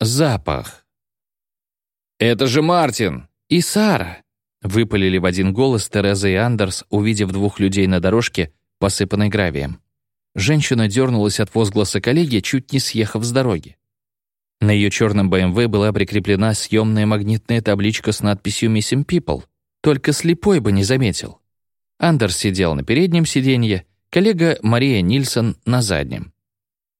Запах. «Это же Мартин!» «И Сара!» — выпалили в один голос Тереза и Андерс, увидев двух людей на дорожке, посыпанной гравием. Женщина дернулась от возгласа коллеги, чуть не съехав с дороги. На ее черном БМВ была прикреплена съемная магнитная табличка с надписью «Missing People». Только слепой бы не заметил. Андерс сидел на переднем сиденье, коллега Мария Нильсон — на заднем.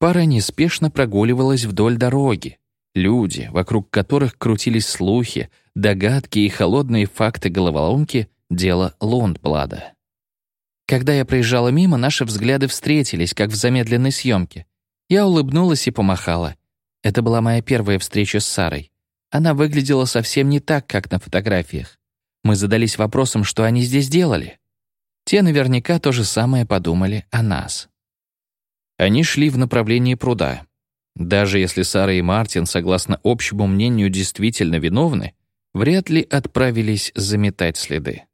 Пара неспешно прогуливалась вдоль дороги. Люди, вокруг которых крутились слухи, догадки и холодные факты головоломки — дело Лондблада. Когда я проезжала мимо, наши взгляды встретились, как в замедленной съемке. Я улыбнулась и помахала. Это была моя первая встреча с Сарой. Она выглядела совсем не так, как на фотографиях. Мы задались вопросом, что они здесь делали. Те наверняка то же самое подумали о нас. Они шли в направлении пруда. Даже если Сара и Мартин, согласно общему мнению, действительно виновны, вряд ли отправились заметать следы.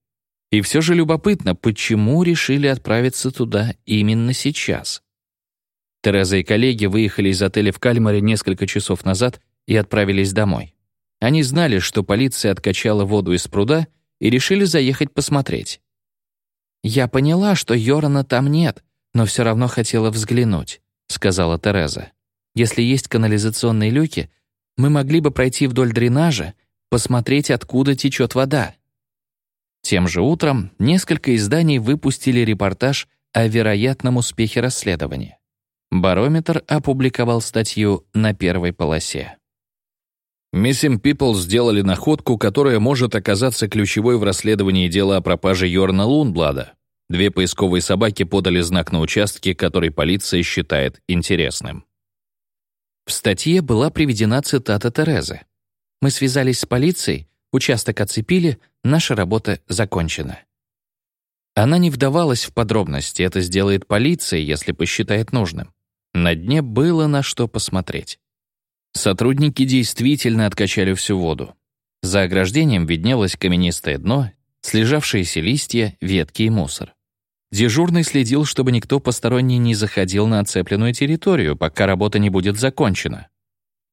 И все же любопытно, почему решили отправиться туда именно сейчас. Тереза и коллеги выехали из отеля в Кальмаре несколько часов назад и отправились домой. Они знали, что полиция откачала воду из пруда и решили заехать посмотреть. «Я поняла, что Йорана там нет», но все равно хотела взглянуть», — сказала Тереза. «Если есть канализационные люки, мы могли бы пройти вдоль дренажа, посмотреть, откуда течет вода». Тем же утром несколько изданий выпустили репортаж о вероятном успехе расследования. Барометр опубликовал статью на первой полосе. Missing People сделали находку, которая может оказаться ключевой в расследовании дела о пропаже Йорна Лунблада. Две поисковые собаки подали знак на участке, который полиция считает интересным. В статье была приведена цитата Терезы. «Мы связались с полицией, участок оцепили, наша работа закончена». Она не вдавалась в подробности, это сделает полиция, если посчитает нужным. На дне было на что посмотреть. Сотрудники действительно откачали всю воду. За ограждением виднелось каменистое дно, слежавшиеся листья, ветки и мусор. Дежурный следил, чтобы никто посторонний не заходил на оцепленную территорию, пока работа не будет закончена.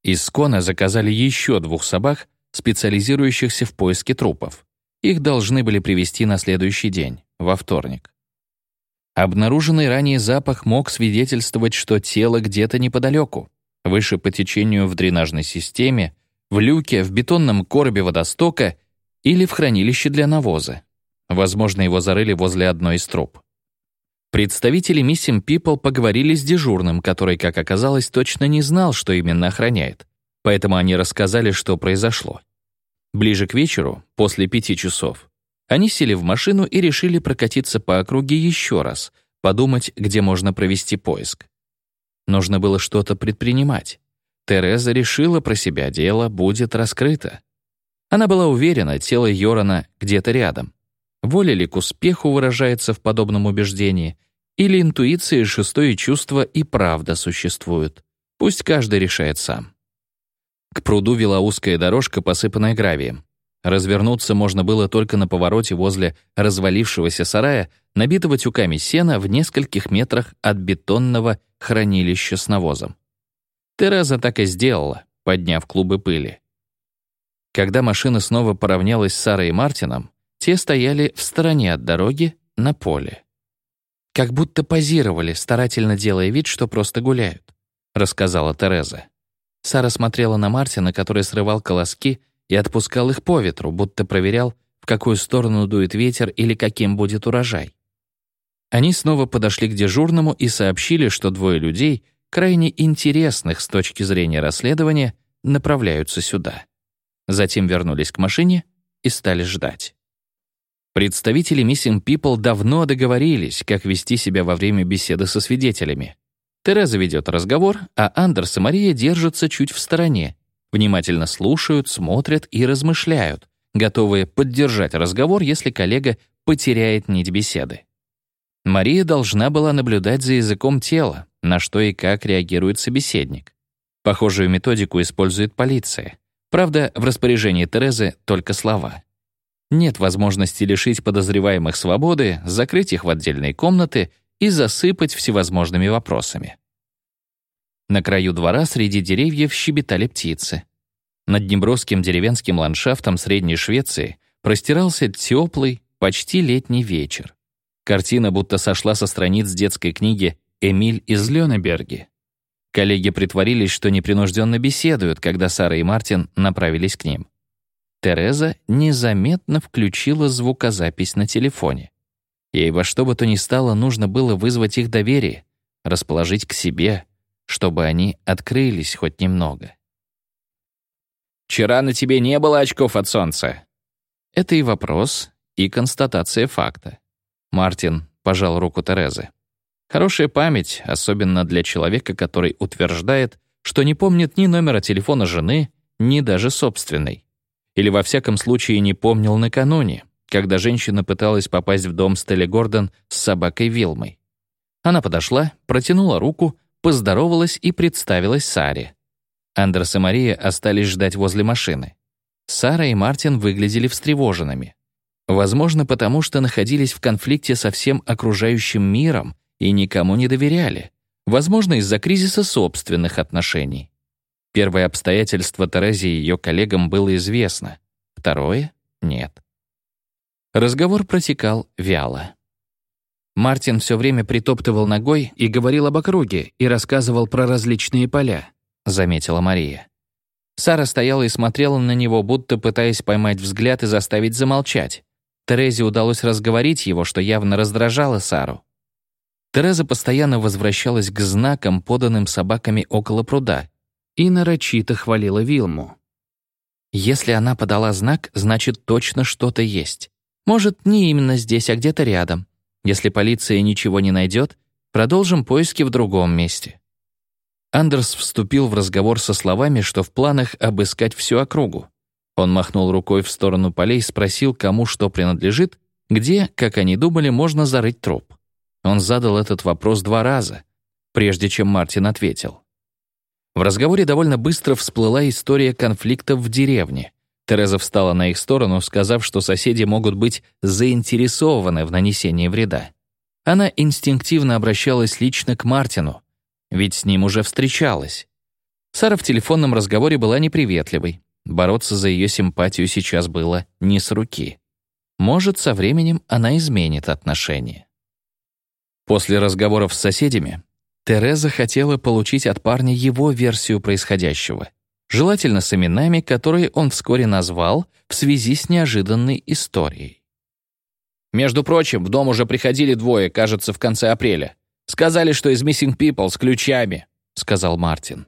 Из Скона заказали еще двух собак, специализирующихся в поиске трупов. Их должны были привести на следующий день, во вторник. Обнаруженный ранее запах мог свидетельствовать, что тело где-то неподалеку, выше по течению в дренажной системе, в люке, в бетонном коробе водостока или в хранилище для навоза. Возможно, его зарыли возле одной из труб. Представители Missing People поговорили с дежурным, который, как оказалось, точно не знал, что именно охраняет. Поэтому они рассказали, что произошло. Ближе к вечеру, после пяти часов, они сели в машину и решили прокатиться по округе еще раз, подумать, где можно провести поиск. Нужно было что-то предпринимать. Тереза решила про себя, дело будет раскрыто. Она была уверена, тело Йорана где-то рядом. Воля ли к успеху выражается в подобном убеждении, или интуиция, шестое чувство и правда существуют. Пусть каждый решает сам. К пруду вела узкая дорожка, посыпанная гравием. Развернуться можно было только на повороте возле развалившегося сарая, набитого тюками сена в нескольких метрах от бетонного хранилища с навозом. Тереза так и сделала, подняв клубы пыли. Когда машина снова поравнялась с Сарой и Мартином, те стояли в стороне от дороги на поле. «Как будто позировали, старательно делая вид, что просто гуляют», — рассказала Тереза. Сара смотрела на Мартина, который срывал колоски и отпускал их по ветру, будто проверял, в какую сторону дует ветер или каким будет урожай. Они снова подошли к дежурному и сообщили, что двое людей, крайне интересных с точки зрения расследования, направляются сюда. Затем вернулись к машине и стали ждать. Представители Missing People давно договорились, как вести себя во время беседы со свидетелями. Тереза ведет разговор, а Андерс и Мария держатся чуть в стороне, внимательно слушают, смотрят и размышляют, готовые поддержать разговор, если коллега потеряет нить беседы. Мария должна была наблюдать за языком тела, на что и как реагирует собеседник. Похожую методику использует полиция. Правда, в распоряжении Терезы только слова. Нет возможности лишить подозреваемых свободы, закрыть их в отдельные комнаты и засыпать всевозможными вопросами. На краю двора среди деревьев щебетали птицы. Над неброским деревенским ландшафтом Средней Швеции простирался теплый, почти летний вечер. Картина будто сошла со страниц детской книги «Эмиль из Лёнеберги». Коллеги притворились, что непринужденно беседуют, когда Сара и Мартин направились к ним. Тереза незаметно включила звукозапись на телефоне. Ей во что бы то ни стало нужно было вызвать их доверие, расположить к себе, чтобы они открылись хоть немного. «Вчера на тебе не было очков от солнца». Это и вопрос, и констатация факта. Мартин пожал руку Терезы. Хорошая память, особенно для человека, который утверждает, что не помнит ни номера телефона жены, ни даже собственной. Или во всяком случае не помнил накануне, когда женщина пыталась попасть в дом Стелли Гордон с собакой Вилмой. Она подошла, протянула руку, поздоровалась и представилась Саре. Андерс и Мария остались ждать возле машины. Сара и Мартин выглядели встревоженными. Возможно, потому что находились в конфликте со всем окружающим миром и никому не доверяли. Возможно, из-за кризиса собственных отношений. Первое обстоятельство Терезе и ее коллегам было известно. Второе — нет. Разговор протекал вяло. Мартин все время притоптывал ногой и говорил об округе и рассказывал про различные поля, заметила Мария. Сара стояла и смотрела на него, будто пытаясь поймать взгляд и заставить замолчать. Терезе удалось разговорить его, что явно раздражало Сару. Тереза постоянно возвращалась к знакам, поданным собаками около пруда, и нарочито хвалила Вилму. Если она подала знак, значит, точно что-то есть. Может, не именно здесь, а где-то рядом. Если полиция ничего не найдет, продолжим поиски в другом месте. Андерс вступил в разговор со словами, что в планах обыскать всю округу. Он махнул рукой в сторону полей, спросил, кому что принадлежит, где, как они думали, можно зарыть труп. Он задал этот вопрос два раза, прежде чем Мартин ответил. В разговоре довольно быстро всплыла история конфликтов в деревне. Тереза встала на их сторону, сказав, что соседи могут быть заинтересованы в нанесении вреда. Она инстинктивно обращалась лично к Мартину, ведь с ним уже встречалась. Сара в телефонном разговоре была неприветливой. Бороться за ее симпатию сейчас было не с руки. Может, со временем она изменит отношения. После разговоров с соседями Тереза хотела получить от парня его версию происходящего, желательно с именами, которые он вскоре назвал в связи с неожиданной историей. «Между прочим, в дом уже приходили двое, кажется, в конце апреля. Сказали, что из Missing People с ключами», — сказал Мартин.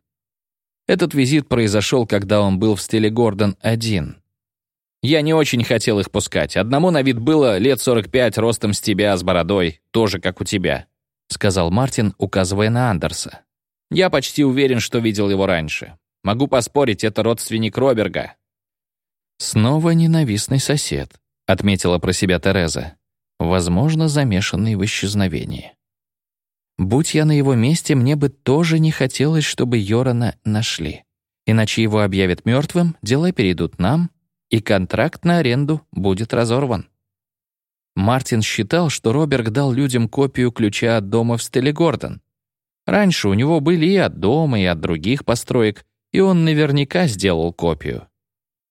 Этот визит произошел, когда он был в стиле Гордон один. Я не очень хотел их пускать. Одному на вид было лет 45, ростом с тебя, с бородой, тоже как у тебя. — сказал Мартин, указывая на Андерса. «Я почти уверен, что видел его раньше. Могу поспорить, это родственник Роберга». «Снова ненавистный сосед», — отметила про себя Тереза. «Возможно, замешанный в исчезновении». «Будь я на его месте, мне бы тоже не хотелось, чтобы Йорана нашли. Иначе его объявят мертвым, дела перейдут нам, и контракт на аренду будет разорван». Мартин считал, что Роберг дал людям копию ключа от дома в стиле Гордон. Раньше у него были и от дома, и от других построек, и он наверняка сделал копию.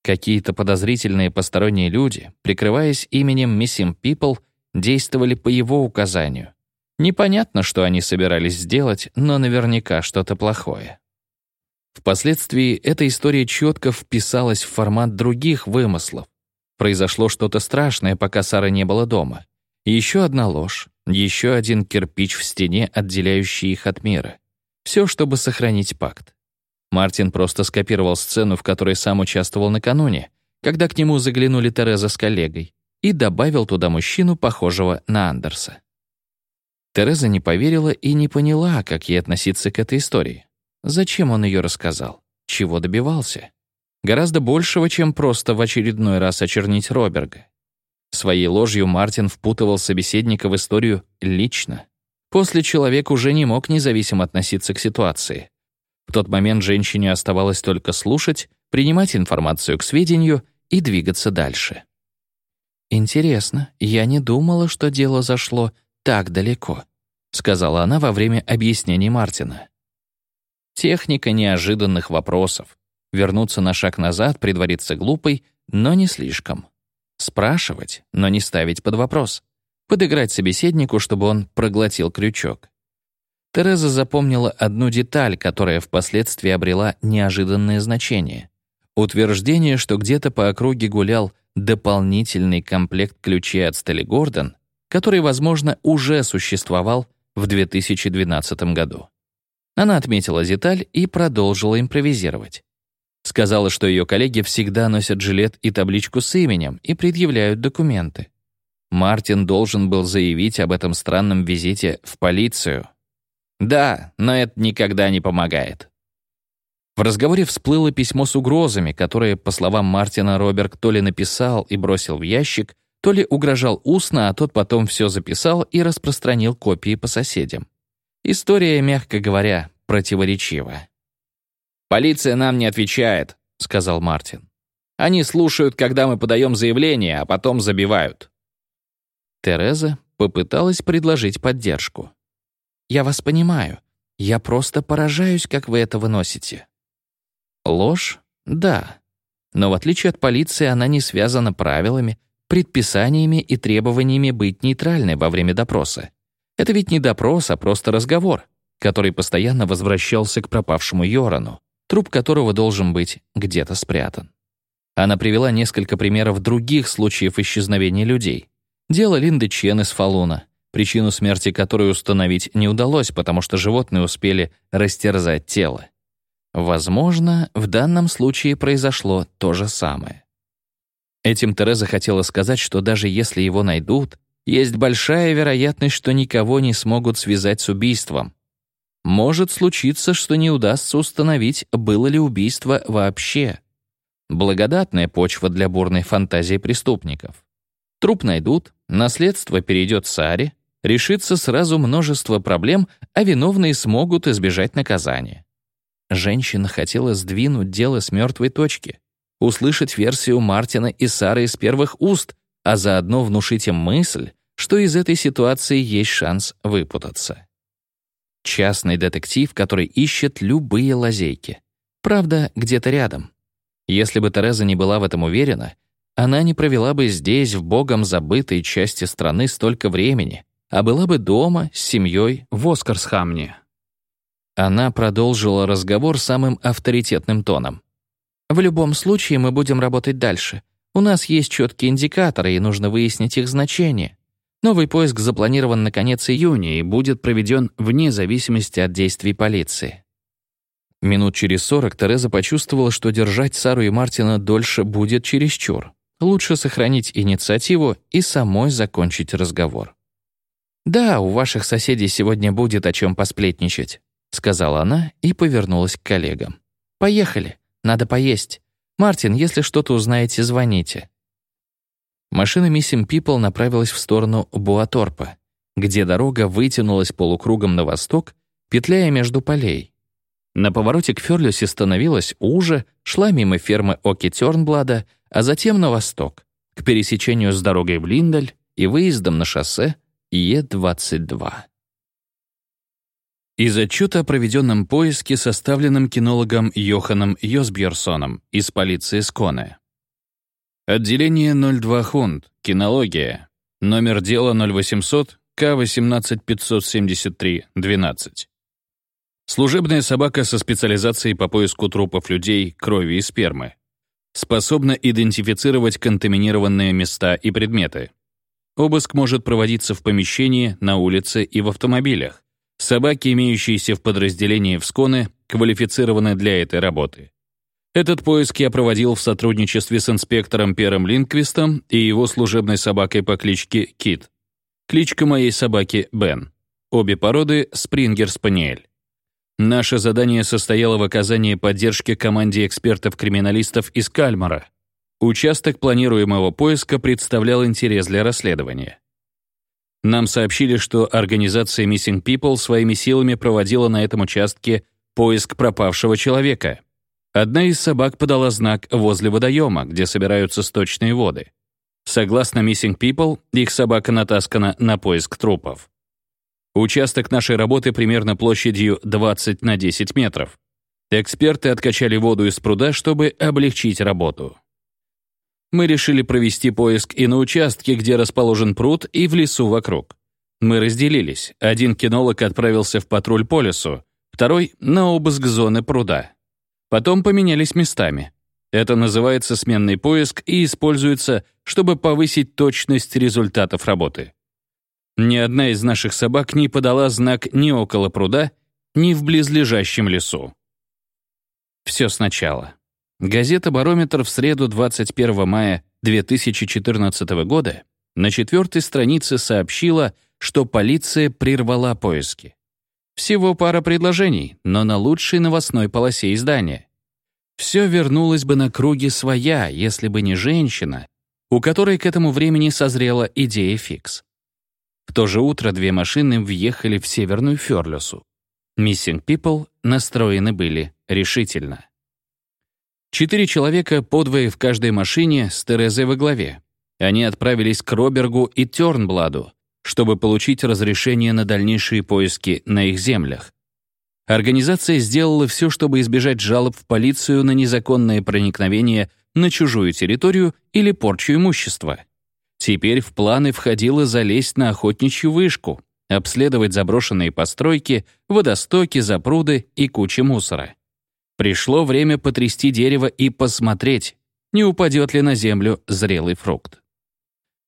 Какие-то подозрительные посторонние люди, прикрываясь именем Missing People, действовали по его указанию. Непонятно, что они собирались сделать, но наверняка что-то плохое. Впоследствии эта история четко вписалась в формат других вымыслов, Произошло что-то страшное, пока Сара не было дома. Еще одна ложь, еще один кирпич в стене, отделяющий их от мира. Все, чтобы сохранить пакт. Мартин просто скопировал сцену, в которой сам участвовал накануне, когда к нему заглянули Тереза с коллегой, и добавил туда мужчину, похожего на Андерса. Тереза не поверила и не поняла, как ей относиться к этой истории. Зачем он ее рассказал? Чего добивался? Гораздо большего, чем просто в очередной раз очернить Роберга. Своей ложью Мартин впутывал собеседника в историю лично. После человек уже не мог независимо относиться к ситуации. В тот момент женщине оставалось только слушать, принимать информацию к сведению и двигаться дальше. «Интересно, я не думала, что дело зашло так далеко», сказала она во время объяснений Мартина. Техника неожиданных вопросов. Вернуться на шаг назад, притвориться глупой, но не слишком. Спрашивать, но не ставить под вопрос. Подыграть собеседнику, чтобы он проглотил крючок. Тереза запомнила одну деталь, которая впоследствии обрела неожиданное значение. Утверждение, что где-то по округе гулял дополнительный комплект ключей от Стелли Гордон, который, возможно, уже существовал в 2012 году. Она отметила деталь и продолжила импровизировать. Сказала, что ее коллеги всегда носят жилет и табличку с именем и предъявляют документы. Мартин должен был заявить об этом странном визите в полицию. Да, но это никогда не помогает. В разговоре всплыло письмо с угрозами, которое, по словам Мартина, Роберт то ли написал и бросил в ящик, то ли угрожал устно, а тот потом все записал и распространил копии по соседям. История, мягко говоря, противоречива. «Полиция нам не отвечает», — сказал Мартин. «Они слушают, когда мы подаем заявление, а потом забивают». Тереза попыталась предложить поддержку. «Я вас понимаю. Я просто поражаюсь, как вы это выносите». Ложь? Да. Но в отличие от полиции, она не связана правилами, предписаниями и требованиями быть нейтральной во время допроса. Это ведь не допрос, а просто разговор, который постоянно возвращался к пропавшему Йорану, труп которого должен быть где-то спрятан. Она привела несколько примеров других случаев исчезновения людей. Дело Линды Чен из Фалуна, причину смерти которой установить не удалось, потому что животные успели растерзать тело. Возможно, в данном случае произошло то же самое. Этим Тереза хотела сказать, что даже если его найдут, есть большая вероятность, что никого не смогут связать с убийством. Может случиться, что не удастся установить, было ли убийство вообще. Благодатная почва для бурной фантазии преступников. Труп найдут, наследство перейдет Саре, решится сразу множество проблем, а виновные смогут избежать наказания. Женщина хотела сдвинуть дело с мертвой точки, услышать версию Мартина и Сары из первых уст, а заодно внушить им мысль, что из этой ситуации есть шанс выпутаться. Частный детектив, который ищет любые лазейки. Правда, где-то рядом. Если бы Тереза не была в этом уверена, она не провела бы здесь, в богом забытой части страны, столько времени, а была бы дома с семьей в Оскарсхамне. Она продолжила разговор самым авторитетным тоном. «В любом случае мы будем работать дальше. У нас есть четкие индикаторы, и нужно выяснить их значение. Новый поиск запланирован на конец июня и будет проведен вне зависимости от действий полиции». Минут через сорок Тереза почувствовала, что держать Сару и Мартина дольше будет чересчур. Лучше сохранить инициативу и самой закончить разговор. «Да, у ваших соседей сегодня будет о чем посплетничать. — сказала она и повернулась к коллегам. «Поехали. Надо поесть. Мартин, если что-то узнаете, звоните». Машина Missing People направилась в сторону Буаторпа, где дорога вытянулась полукругом на восток, петляя между полей. На повороте к Фёрлюсе становилась уже, шла мимо фермы Оки Тёрнблада, а затем на восток, к пересечению с дорогой в Линдаль и выездом на шоссе Е-22. Из отчета о проведенном поиске, составленном кинологом Йоханом Йосбьерсоном из полиции Сконе. Отделение 02 Хунд, кинология, номер дела 0800 К18573 12. Служебная собака со специализацией по поиску трупов людей, крови и спермы. Способна идентифицировать контаминированные места и предметы. Обыск может проводиться в помещении, на улице и в автомобилях. Собаки, имеющиеся в подразделении Всконы, квалифицированы для этой работы. Этот поиск я проводил в сотрудничестве с инспектором Пером Линквистом и его служебной собакой по кличке Кит. Кличка моей собаки Бен. Обе породы — Спрингер-Спаниель. Наше задание состояло в оказании поддержки команде экспертов-криминалистов из Кальмара. Участок планируемого поиска представлял интерес для расследования. Нам сообщили, что организация Missing People своими силами проводила на этом участке поиск пропавшего человека. Одна из собак подала знак возле водоема, где собираются сточные воды. Согласно Missing People, их собака натаскана на поиск трупов. Участок нашей работы примерно площадью 20 на 10 метров. Эксперты откачали воду из пруда, чтобы облегчить работу. Мы решили провести поиск и на участке, где расположен пруд, и в лесу вокруг. Мы разделились. Один кинолог отправился в патруль по лесу, второй — на обыск зоны пруда. Потом поменялись местами. Это называется сменный поиск и используется, чтобы повысить точность результатов работы. Ни одна из наших собак не подала знак ни около пруда, ни в близлежащем лесу. Все сначала. Газета «Барометр» в среду 21 мая 2014 года на четвертой странице сообщила, что полиция прервала поиски. Всего пара предложений, но на лучшей новостной полосе издания. Все вернулось бы на круги своя, если бы не женщина, у которой к этому времени созрела идея фикс. В то же утро две машины въехали в Северную Фёрлюсу. Missing People настроены были решительно. Четыре человека, подвое в каждой машине, с Терезой во главе. Они отправились к Робергу и Тёрнбладу, чтобы получить разрешение на дальнейшие поиски на их землях. Организация сделала все, чтобы избежать жалоб в полицию на незаконное проникновение на чужую территорию или порчу имущества. Теперь в планы входило залезть на охотничью вышку, обследовать заброшенные постройки, водостоки, запруды и кучи мусора. Пришло время потрясти дерево и посмотреть, не упадет ли на землю зрелый фрукт.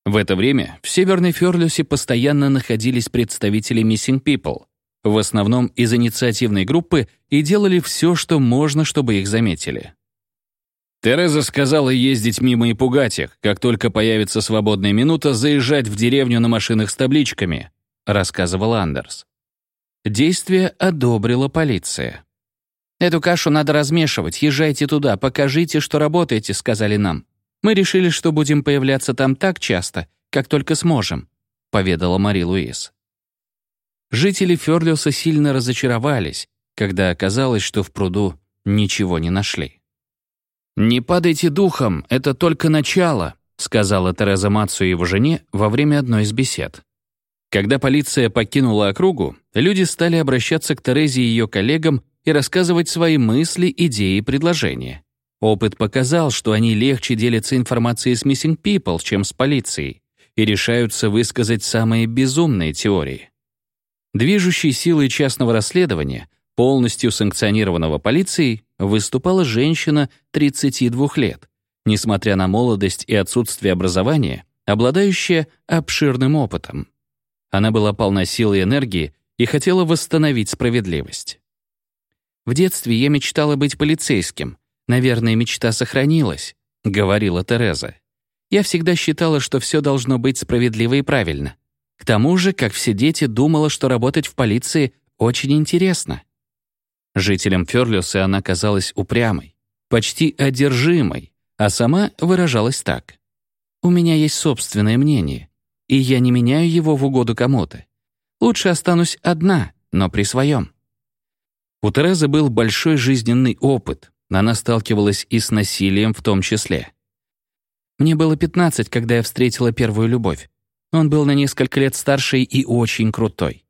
В это время в Северной Фёрлюсе постоянно находились представители Missing People, в основном из инициативной группы, и делали все, что можно, чтобы их заметили. Тереза сказала ездить мимо и пугать их, как только появится свободная минута, заезжать в деревню на машинах с табличками, рассказывал Андерс. Действие одобрила полиция. «Эту кашу надо размешивать, езжайте туда, покажите, что работаете», — сказали нам. «Мы решили, что будем появляться там так часто, как только сможем», — поведала Мари Луис. Жители Фёрлиуса сильно разочаровались, когда оказалось, что в пруду ничего не нашли. «Не падайте духом, это только начало», сказала Тереза Мацу его жене во время одной из бесед. Когда полиция покинула округу, люди стали обращаться к Терезе и ее коллегам и рассказывать свои мысли, идеи и предложения. Опыт показал, что они легче делятся информацией с Missing People, чем с полицией, и решаются высказать самые безумные теории. Движущей силой частного расследования полностью санкционированного полицией, выступала женщина 32 лет, несмотря на молодость и отсутствие образования, обладающая обширным опытом. Она была полна силы и энергии и хотела восстановить справедливость. «В детстве я мечтала быть полицейским. Наверное, мечта сохранилась», — говорила Тереза. «Я всегда считала, что все должно быть справедливо и правильно. К тому же, как все дети, думала, что работать в полиции очень интересно. Жителям Фёрлюса она казалась упрямой, почти одержимой, а сама выражалась так. «У меня есть собственное мнение, и я не меняю его в угоду кому-то. Лучше останусь одна, но при своем». У Терезы был большой жизненный опыт, она сталкивалась и с насилием в том числе. Мне было 15, когда я встретила первую любовь. Он был на несколько лет старше и очень крутой.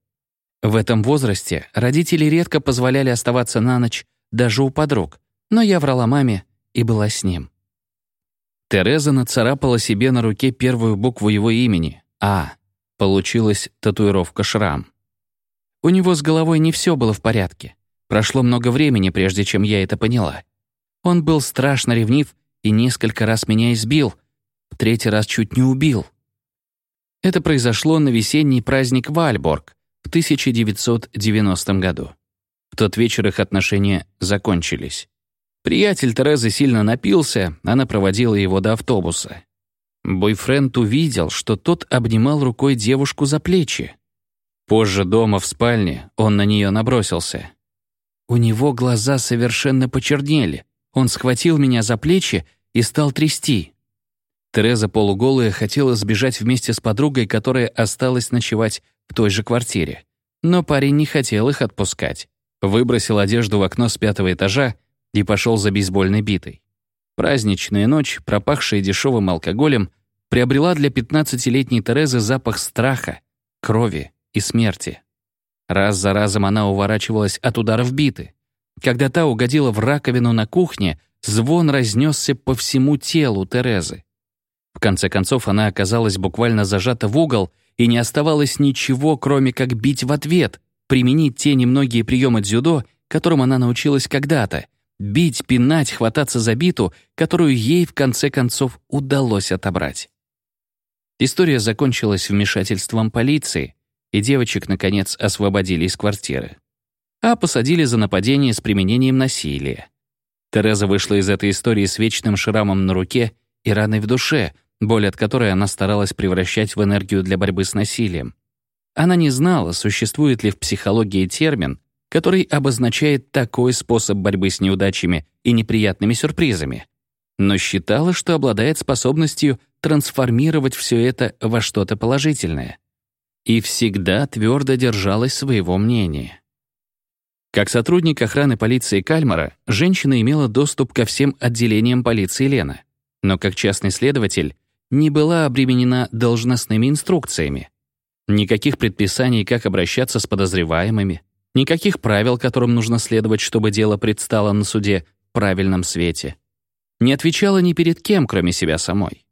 В этом возрасте родители редко позволяли оставаться на ночь даже у подруг, но я врала маме и была с ним. Тереза нацарапала себе на руке первую букву его имени — А. Получилась татуировка-шрам. У него с головой не все было в порядке. Прошло много времени, прежде чем я это поняла. Он был страшно ревнив и несколько раз меня избил, в третий раз чуть не убил. Это произошло на весенний праздник Вальборг, в 1990 году. В тот вечер их отношения закончились. Приятель Терезы сильно напился, она проводила его до автобуса. Бойфренд увидел, что тот обнимал рукой девушку за плечи. Позже дома в спальне он на нее набросился. У него глаза совершенно почернели. Он схватил меня за плечи и стал трясти. Тереза полуголая хотела сбежать вместе с подругой, которая осталась ночевать в той же квартире. Но парень не хотел их отпускать. Выбросил одежду в окно с пятого этажа и пошел за бейсбольной битой. Праздничная ночь, пропахшая дешевым алкоголем, приобрела для 15-летней Терезы запах страха, крови и смерти. Раз за разом она уворачивалась от ударов биты. Когда та угодила в раковину на кухне, звон разнесся по всему телу Терезы. В конце концов, она оказалась буквально зажата в угол, и не оставалось ничего, кроме как бить в ответ, применить те немногие приемы дзюдо, которым она научилась когда-то, бить, пинать, хвататься за биту, которую ей, в конце концов, удалось отобрать. История закончилась вмешательством полиции, и девочек, наконец, освободили из квартиры. А посадили за нападение с применением насилия. Тереза вышла из этой истории с вечным шрамом на руке и раной в душе, боль от которой она старалась превращать в энергию для борьбы с насилием. Она не знала, существует ли в психологии термин, который обозначает такой способ борьбы с неудачами и неприятными сюрпризами, но считала, что обладает способностью трансформировать все это во что-то положительное. И всегда твердо держалась своего мнения. Как сотрудник охраны полиции Кальмара, женщина имела доступ ко всем отделениям полиции Лена, но как частный следователь не была обременена должностными инструкциями. Никаких предписаний, как обращаться с подозреваемыми, никаких правил, которым нужно следовать, чтобы дело предстало на суде в правильном свете. Не отвечала ни перед кем, кроме себя самой.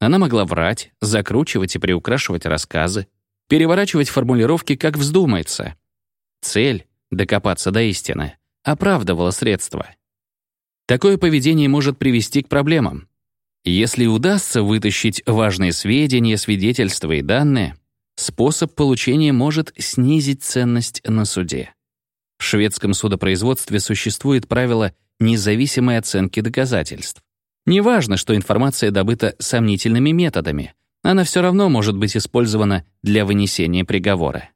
Она могла врать, закручивать и приукрашивать рассказы, переворачивать формулировки, как вздумается. Цель — докопаться до истины — оправдывала средства. Такое поведение может привести к проблемам, если удастся вытащить важные сведения, свидетельства и данные, способ получения может снизить ценность на суде. В шведском судопроизводстве существует правило независимой оценки доказательств. Неважно, что информация добыта сомнительными методами, она все равно может быть использована для вынесения приговора.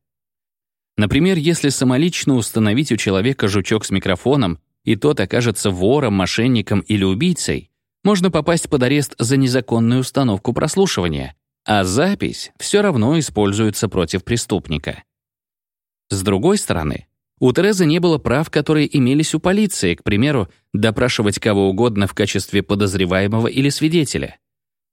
Например, если самолично установить у человека жучок с микрофоном, и тот окажется вором, мошенником или убийцей, можно попасть под арест за незаконную установку прослушивания, а запись все равно используется против преступника. С другой стороны, у Терезы не было прав, которые имелись у полиции, к примеру, допрашивать кого угодно в качестве подозреваемого или свидетеля.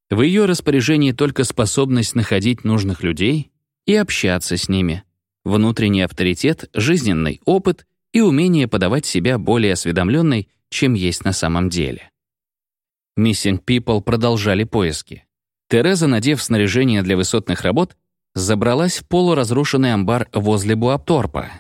В ее распоряжении только способность находить нужных людей и общаться с ними, внутренний авторитет, жизненный опыт и умение подавать себя более осведомленной, чем есть на самом деле. Missing People продолжали поиски. Тереза, надев снаряжение для высотных работ, забралась в полуразрушенный амбар возле Буапторпа.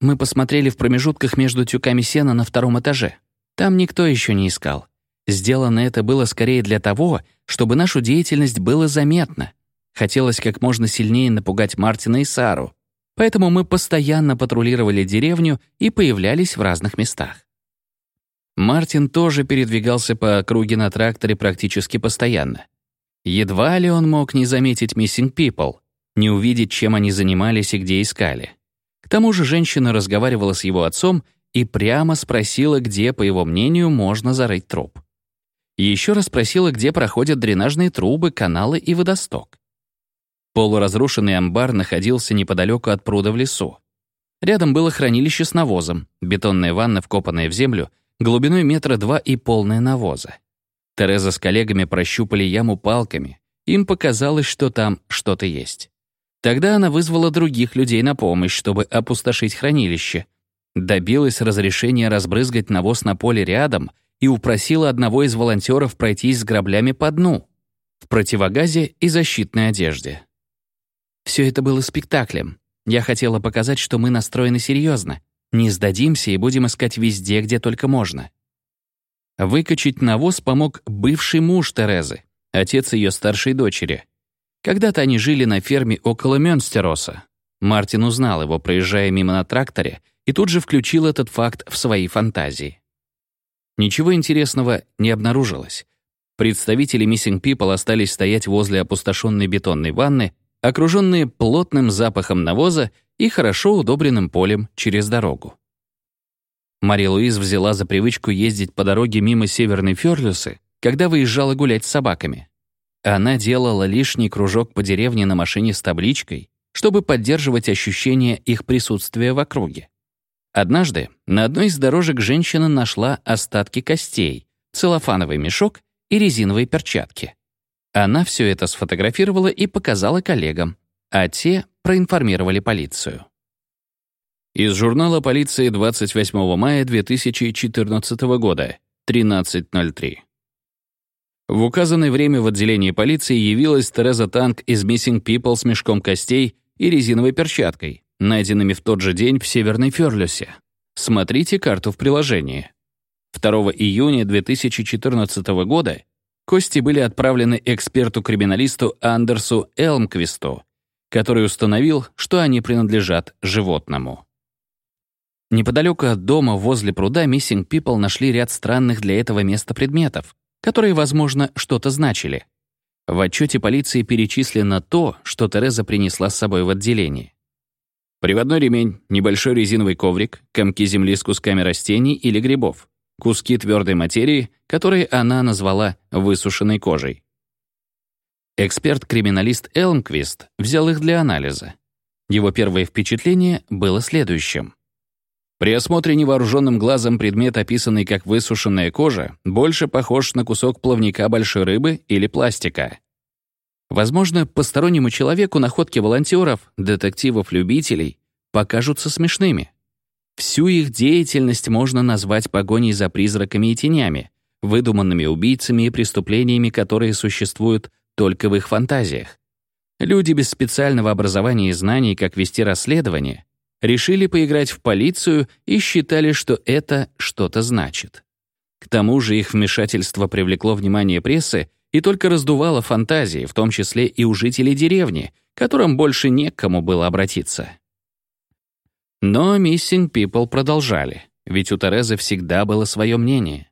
Мы посмотрели в промежутках между тюками сена на втором этаже. Там никто еще не искал. Сделано это было скорее для того, чтобы нашу деятельность было заметно. Хотелось как можно сильнее напугать Мартина и Сару. Поэтому мы постоянно патрулировали деревню и появлялись в разных местах. Мартин тоже передвигался по округе на тракторе практически постоянно. Едва ли он мог не заметить Missing People, не увидеть, чем они занимались и где искали. К тому же женщина разговаривала с его отцом и прямо спросила, где, по его мнению, можно зарыть труп. Еще раз спросила, где проходят дренажные трубы, каналы и водосток. Полуразрушенный амбар находился неподалеку от пруда в лесу. Рядом было хранилище с навозом, бетонная ванна, вкопанная в землю, глубиной метра два и полная навоза. Тереза с коллегами прощупали яму палками. Им показалось, что там что-то есть. Тогда она вызвала других людей на помощь, чтобы опустошить хранилище. Добилась разрешения разбрызгать навоз на поле рядом и упросила одного из волонтеров пройтись с граблями по дну, в противогазе и защитной одежде. Все это было спектаклем. Я хотела показать, что мы настроены серьезно, не сдадимся и будем искать везде, где только можно. Выкачать навоз помог бывший муж Терезы, отец ее старшей дочери. Когда-то они жили на ферме около Мёнстероса. Мартин узнал его, проезжая мимо на тракторе, и тут же включил этот факт в свои фантазии. Ничего интересного не обнаружилось. Представители Missing People остались стоять возле опустошенной бетонной ванны, окруженные плотным запахом навоза и хорошо удобренным полем через дорогу. Мария Луиз взяла за привычку ездить по дороге мимо Северной Фёрлюсы, когда выезжала гулять с собаками. Она делала лишний кружок по деревне на машине с табличкой, чтобы поддерживать ощущение их присутствия в округе. Однажды на одной из дорожек женщина нашла остатки костей, целлофановый мешок и резиновые перчатки. Она все это сфотографировала и показала коллегам, а те проинформировали полицию. Из журнала полиции 28 мая 2014 года, 13.03. В указанное время в отделении полиции явилась Тереза Танк из Missing People с мешком костей и резиновой перчаткой, найденными в тот же день в Северной Ферлюсе. Смотрите карту в приложении. 2 июня 2014 года кости были отправлены эксперту-криминалисту Андерсу Элмквисту, который установил, что они принадлежат животному. Неподалеку от дома возле пруда Missing People нашли ряд странных для этого места предметов, которые, возможно, что-то значили. В отчете полиции перечислено то, что Тереза принесла с собой в отделение. Приводной ремень, небольшой резиновый коврик, комки земли с кусками растений или грибов, куски твердой материи, которые она назвала высушенной кожей. Эксперт-криминалист Элмквист взял их для анализа. Его первое впечатление было следующим. При осмотре невооруженным глазом предмет, описанный как высушенная кожа, больше похож на кусок плавника большой рыбы или пластика. Возможно, постороннему человеку находки волонтеров, детективов-любителей покажутся смешными. Всю их деятельность можно назвать погоней за призраками и тенями, выдуманными убийцами и преступлениями, которые существуют только в их фантазиях. Люди без специального образования и знаний, как вести расследование, решили поиграть в полицию и считали, что это что-то значит. К тому же их вмешательство привлекло внимание прессы и только раздувало фантазии, в том числе и у жителей деревни, которым больше не к кому было обратиться. Но Missing People продолжали, ведь у Терезы всегда было свое мнение.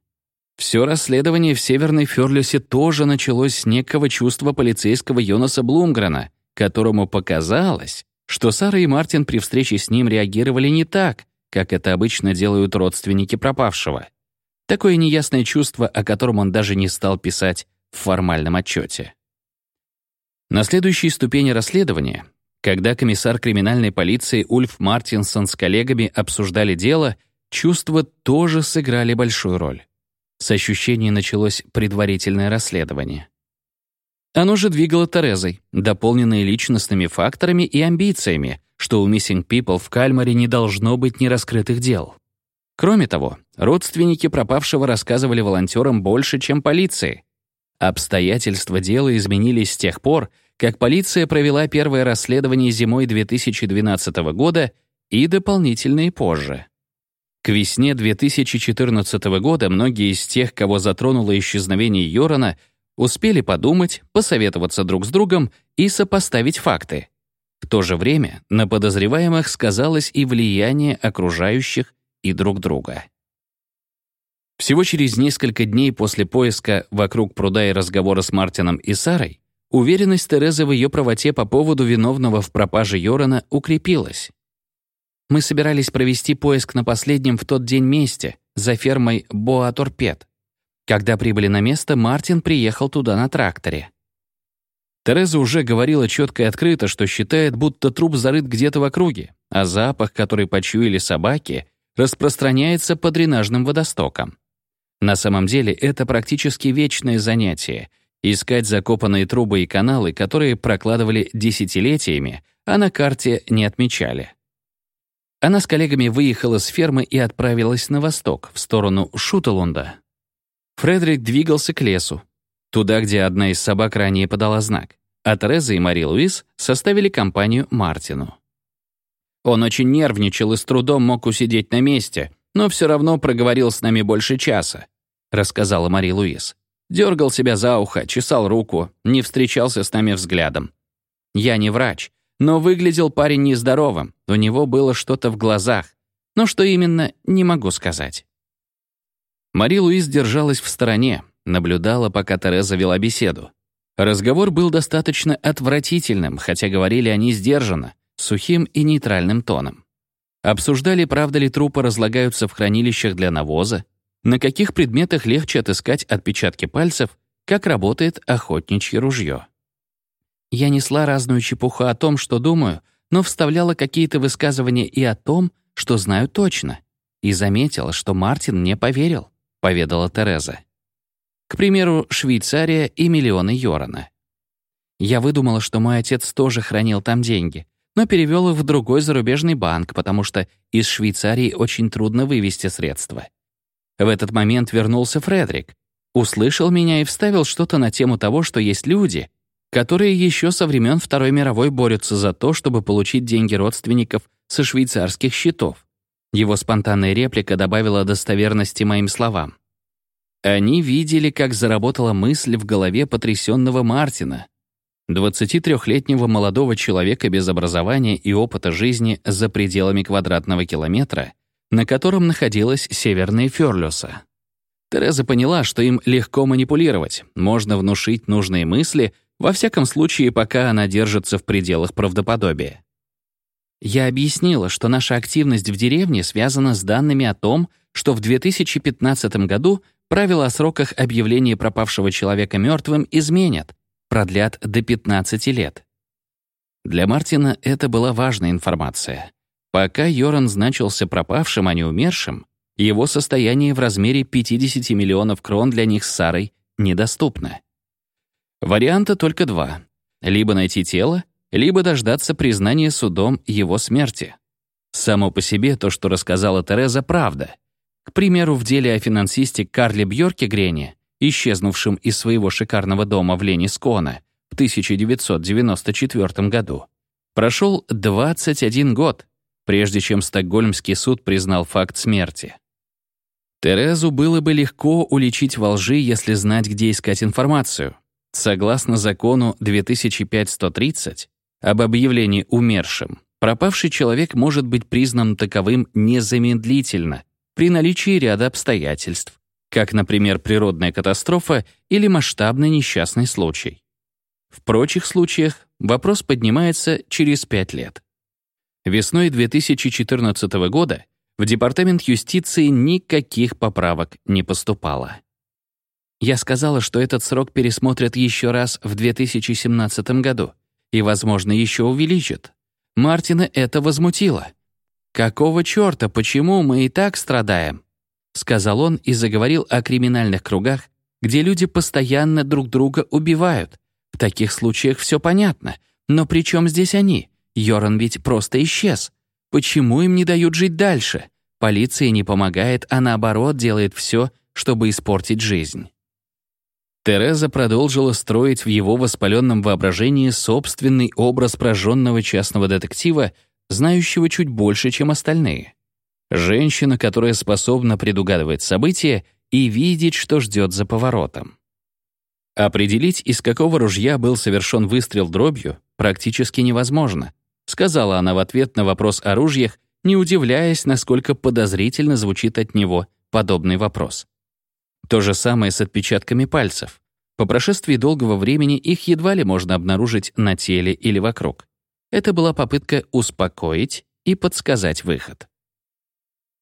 Все расследование в Северной Ферлюсе тоже началось с некого чувства полицейского Йонаса Блумгрена, которому показалось, что Сара и Мартин при встрече с ним реагировали не так, как это обычно делают родственники пропавшего. Такое неясное чувство, о котором он даже не стал писать в формальном отчете. На следующей ступени расследования, когда комиссар криминальной полиции Ульф Мартинсон с коллегами обсуждали дело, чувства тоже сыграли большую роль. С ощущений началось предварительное расследование. Оно же двигало Терезой, дополненной личностными факторами и амбициями, что у Missing People в Кальмаре не должно быть нераскрытых дел. Кроме того, родственники пропавшего рассказывали волонтерам больше, чем полиции. Обстоятельства дела изменились с тех пор, как полиция провела первое расследование зимой 2012 года и дополнительные позже. К весне 2014 года многие из тех, кого затронуло исчезновение Йорана, Успели подумать, посоветоваться друг с другом и сопоставить факты. В то же время на подозреваемых сказалось и влияние окружающих и друг друга. Всего через несколько дней после поиска вокруг пруда и разговора с Мартином и Сарой уверенность Терезы в ее правоте по поводу виновного в пропаже Йорана укрепилась. Мы собирались провести поиск на последнем в тот день месте, за фермой Боа-Торпед. Когда прибыли на место, Мартин приехал туда на тракторе. Тереза уже говорила четко и открыто, что считает, будто труп зарыт где-то в округе, а запах, который почуяли собаки, распространяется по дренажным водостокам. На самом деле это практически вечное занятие — искать закопанные трубы и каналы, которые прокладывали десятилетиями, а на карте не отмечали. Она с коллегами выехала с фермы и отправилась на восток, в сторону Шутелунда, Фредерик двигался к лесу, туда, где одна из собак ранее подала знак, а Тереза и Мари Луис составили компанию Мартину. Он очень нервничал и с трудом мог усидеть на месте, но все равно проговорил с нами больше часа, рассказала Мари Луис. Дергал себя за ухо, чесал руку, не встречался с нами взглядом. Я не врач, но выглядел парень нездоровым, у него было что-то в глазах. Но что именно, не могу сказать. Мари Луиз держалась в стороне, наблюдала, пока Тереза вела беседу. Разговор был достаточно отвратительным, хотя говорили они сдержанно, сухим и нейтральным тоном. Обсуждали, правда ли трупы разлагаются в хранилищах для навоза, на каких предметах легче отыскать отпечатки пальцев, как работает охотничье ружье. Я несла разную чепуху о том, что думаю, но вставляла какие-то высказывания и о том, что знаю точно, и заметила, что Мартин мне поверил поведала Тереза. К примеру, Швейцария и миллионы Йорана. Я выдумала, что мой отец тоже хранил там деньги, но перевел их в другой зарубежный банк, потому что из Швейцарии очень трудно вывести средства. В этот момент вернулся Фредерик, услышал меня и вставил что-то на тему того, что есть люди, которые еще со времен Второй мировой борются за то, чтобы получить деньги родственников со швейцарских счетов. Его спонтанная реплика добавила достоверности моим словам. Они видели, как заработала мысль в голове потрясенного Мартина, 23-летнего молодого человека без образования и опыта жизни за пределами квадратного километра, на котором находилась Северная Фёрлюса. Тереза поняла, что им легко манипулировать, можно внушить нужные мысли, во всяком случае, пока она держится в пределах правдоподобия. Я объяснила, что наша активность в деревне связана с данными о том, что в 2015 году правила о сроках объявления пропавшего человека мертвым изменят, продлят до 15 лет. Для Мартина это была важная информация. Пока Йоран значился пропавшим, а не умершим, его состояние в размере 50 миллионов крон для них с Сарой недоступно. Варианта только два. Либо найти тело, либо дождаться признания судом его смерти. Само по себе то, что рассказала Тереза, правда. К примеру, в деле о финансисте Карле Бьоркегрене, исчезнувшем из своего шикарного дома в Ленискона в 1994 году, прошел 21 год, прежде чем Стокгольмский суд признал факт смерти. Терезу было бы легко уличить во лжи, если знать, где искать информацию. Согласно закону 2530 об объявлении умершим, пропавший человек может быть признан таковым незамедлительно при наличии ряда обстоятельств, как, например, природная катастрофа или масштабный несчастный случай. В прочих случаях вопрос поднимается через пять лет. Весной 2014 года в Департамент юстиции никаких поправок не поступало. Я сказала, что этот срок пересмотрят еще раз в 2017 году и, возможно, еще увеличат. Мартина это возмутило. «Какого черта, почему мы и так страдаем?» Сказал он и заговорил о криминальных кругах, где люди постоянно друг друга убивают. В таких случаях все понятно. Но при чем здесь они? Йоран ведь просто исчез. Почему им не дают жить дальше? Полиция не помогает, а наоборот делает все, чтобы испортить жизнь. Тереза продолжила строить в его воспаленном воображении собственный образ прожженного частного детектива, знающего чуть больше, чем остальные. Женщина, которая способна предугадывать события и видеть, что ждет за поворотом. Определить, из какого ружья был совершен выстрел дробью, практически невозможно, сказала она в ответ на вопрос о ружьях, не удивляясь, насколько подозрительно звучит от него подобный вопрос. То же самое с отпечатками пальцев. По прошествии долгого времени их едва ли можно обнаружить на теле или вокруг. Это была попытка успокоить и подсказать выход.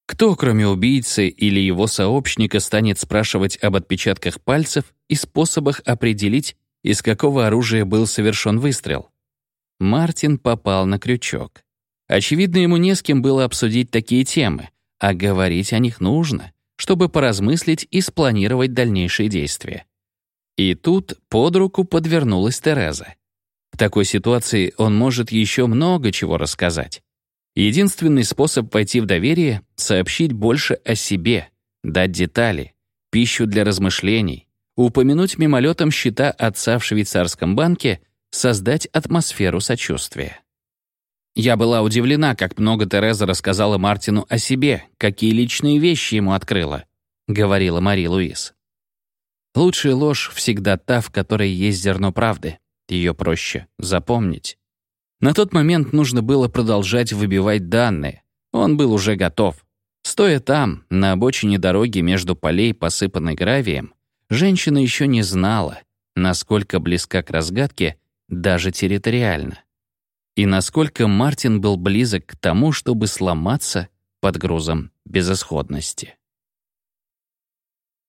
Кто, кроме убийцы или его сообщника, станет спрашивать об отпечатках пальцев и способах определить, из какого оружия был совершен выстрел? Мартин попал на крючок. Очевидно, ему не с кем было обсудить такие темы, а говорить о них нужно чтобы поразмыслить и спланировать дальнейшие действия. И тут под руку подвернулась Тереза. В такой ситуации он может еще много чего рассказать. Единственный способ войти в доверие — сообщить больше о себе, дать детали, пищу для размышлений, упомянуть мимолетом счета отца в швейцарском банке, создать атмосферу сочувствия. Я была удивлена, как много Тереза рассказала Мартину о себе, какие личные вещи ему открыла, говорила Мари Луис. Лучшая ложь всегда та, в которой есть зерно правды. Ее проще запомнить. На тот момент нужно было продолжать выбивать данные. Он был уже готов. Стоя там, на обочине дороги между полей, посыпанной гравием, женщина еще не знала, насколько близка к разгадке даже территориально и насколько Мартин был близок к тому, чтобы сломаться под грузом безысходности.